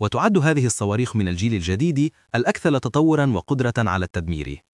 وتعد هذه الصواريخ من الجيل الجديد الأكثر تطورا وقدرة على التدمير.